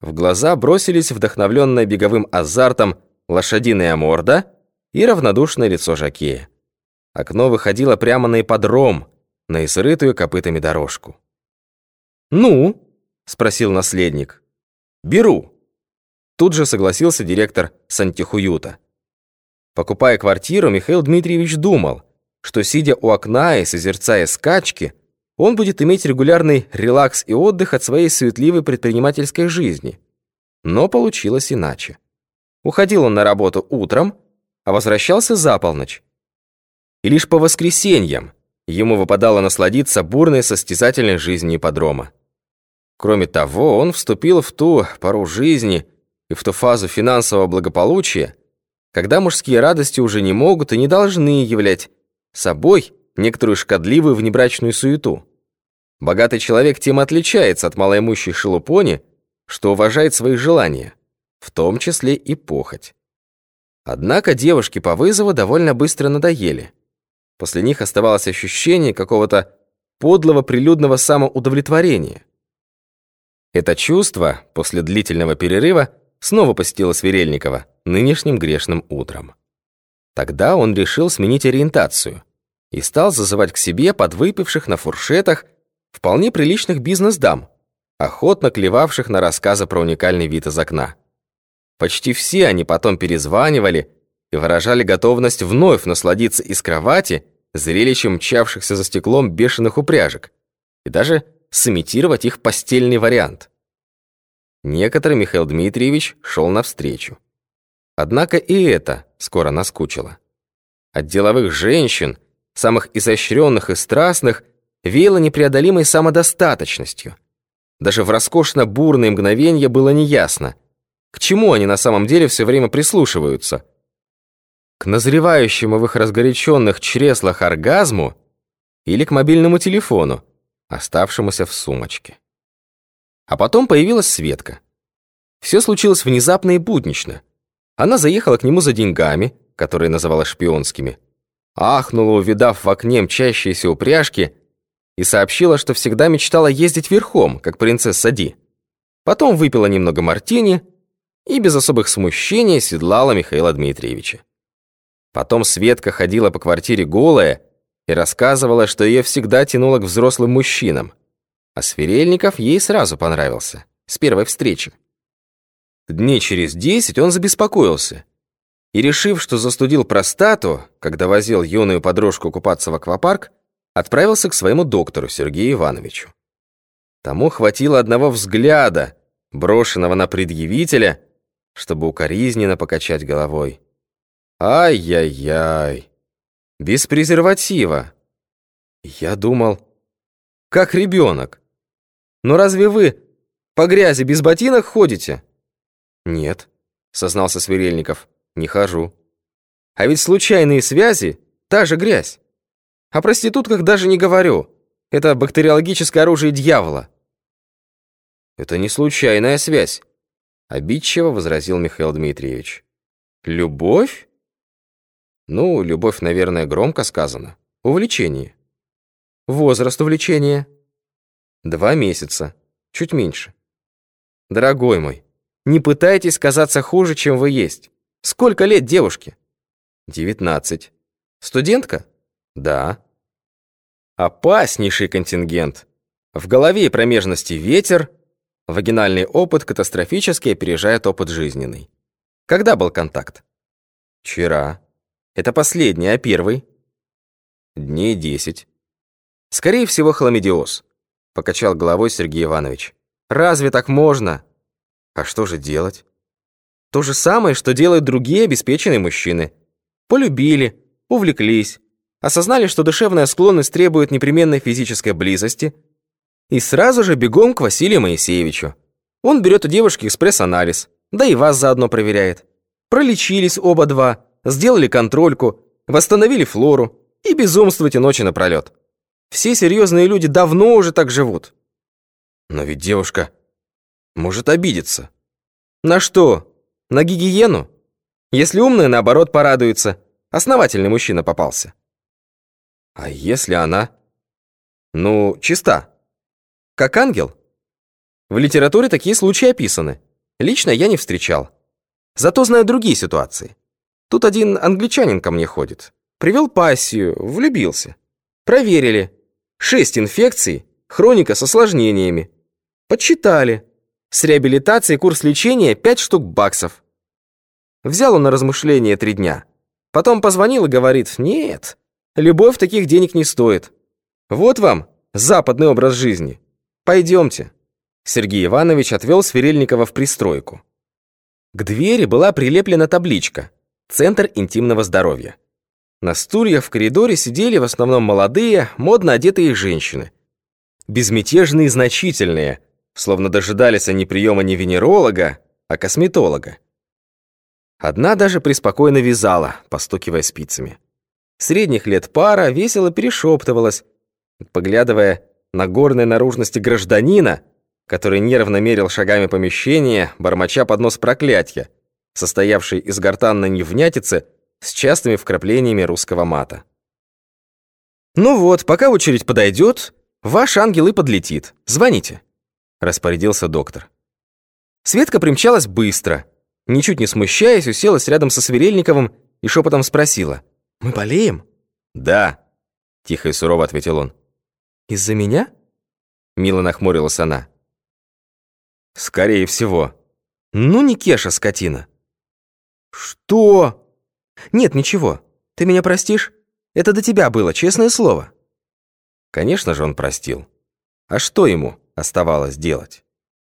В глаза бросились вдохновленная беговым азартом лошадиная морда и равнодушное лицо Жакея. Окно выходило прямо на ипподром, на изрытую копытами дорожку. «Ну?» — спросил наследник. «Беру». Тут же согласился директор Сантихуюта. Покупая квартиру, Михаил Дмитриевич думал, что, сидя у окна и созерцая скачки, он будет иметь регулярный релакс и отдых от своей суетливой предпринимательской жизни. Но получилось иначе. Уходил он на работу утром, а возвращался за полночь. И лишь по воскресеньям ему выпадало насладиться бурной состязательной жизнью ипподрома. Кроме того, он вступил в ту пару жизни и в ту фазу финансового благополучия, когда мужские радости уже не могут и не должны являть собой некоторую шкодливую внебрачную суету. Богатый человек тем отличается от малоимущей шелупони, что уважает свои желания, в том числе и похоть. Однако девушки по вызову довольно быстро надоели. После них оставалось ощущение какого-то подлого прилюдного самоудовлетворения. Это чувство после длительного перерыва снова посетило Сверельникова нынешним грешным утром. Тогда он решил сменить ориентацию и стал зазывать к себе подвыпивших на фуршетах вполне приличных бизнес-дам, охотно клевавших на рассказы про уникальный вид из окна. Почти все они потом перезванивали и выражали готовность вновь насладиться из кровати зрелищем мчавшихся за стеклом бешеных упряжек и даже сымитировать их постельный вариант. Некоторый Михаил Дмитриевич шел навстречу. Однако и это скоро наскучило. От деловых женщин, самых изощренных и страстных, веяло непреодолимой самодостаточностью. Даже в роскошно-бурные мгновения было неясно, к чему они на самом деле все время прислушиваются. К назревающему в их разгоряченных чреслах оргазму или к мобильному телефону, оставшемуся в сумочке. А потом появилась Светка. Все случилось внезапно и буднично. Она заехала к нему за деньгами, которые называла шпионскими, ахнула, увидав в окне мчащиеся упряжки, и сообщила, что всегда мечтала ездить верхом, как принцесса Ди. Потом выпила немного мартини и без особых смущений седлала Михаила Дмитриевича. Потом Светка ходила по квартире голая и рассказывала, что ее всегда тянуло к взрослым мужчинам, а Сверельников ей сразу понравился, с первой встречи. Дней через десять он забеспокоился и, решив, что застудил простату, когда возил юную подружку купаться в аквапарк, отправился к своему доктору Сергею Ивановичу. Тому хватило одного взгляда, брошенного на предъявителя, чтобы укоризненно покачать головой. Ай-яй-яй, без презерватива. Я думал, как ребенок. Но разве вы по грязи без ботинок ходите? Нет, сознался Сверельников, не хожу. А ведь случайные связи — та же грязь. О проститутках даже не говорю. Это бактериологическое оружие дьявола. Это не случайная связь, обидчиво возразил Михаил Дмитриевич. Любовь? Ну, любовь, наверное, громко сказано. Увлечение. Возраст увлечения? Два месяца, чуть меньше. Дорогой мой, не пытайтесь казаться хуже, чем вы есть. Сколько лет девушке? Девятнадцать. Студентка? Да. Опаснейший контингент. В голове и промежности ветер, вагинальный опыт катастрофически опережает опыт жизненный. Когда был контакт? Вчера. Это последний, а первый? Дней десять. Скорее всего, хламидиоз, покачал головой Сергей Иванович. Разве так можно? А что же делать? То же самое, что делают другие обеспеченные мужчины. Полюбили, увлеклись, осознали, что душевная склонность требует непременной физической близости, и сразу же бегом к Василию Моисеевичу. Он берет у девушки экспресс-анализ, да и вас заодно проверяет. Пролечились оба два, сделали контрольку, восстановили флору и безумствуйте ночи напролет. Все серьезные люди давно уже так живут. Но ведь девушка может обидеться. На что? На гигиену? Если умная, наоборот, порадуется. Основательный мужчина попался. А если она, ну, чиста? Как ангел? В литературе такие случаи описаны. Лично я не встречал. Зато знаю другие ситуации. Тут один англичанин ко мне ходит. Привел пассию, влюбился. Проверили. Шесть инфекций, хроника с осложнениями. Подсчитали. С реабилитацией курс лечения пять штук баксов. Взял он на размышление три дня. Потом позвонил и говорит, нет, любовь таких денег не стоит. Вот вам западный образ жизни. Пойдемте. Сергей Иванович отвел Сверельникова в пристройку. К двери была прилеплена табличка «Центр интимного здоровья». На стульях в коридоре сидели в основном молодые, модно одетые женщины. Безмятежные и значительные, словно дожидались они приема не венеролога, а косметолога. Одна даже преспокойно вязала, постукивая спицами. Средних лет пара весело перешептывалась, поглядывая на горной наружности гражданина, который нервно мерил шагами помещения, бормоча под нос проклятия, состоявший из гортанной невнятицы с частыми вкраплениями русского мата. «Ну вот, пока очередь подойдет, ваш ангел и подлетит. Звоните», — распорядился доктор. Светка примчалась быстро, ничуть не смущаясь, уселась рядом со Сверельниковым и шепотом спросила. «Мы болеем?» «Да», — тихо и сурово ответил он. «Из-за меня?» Мило нахмурилась она. «Скорее всего». «Ну не Кеша, скотина». «Что?» «Нет, ничего. Ты меня простишь? Это до тебя было, честное слово». Конечно же, он простил. А что ему оставалось делать?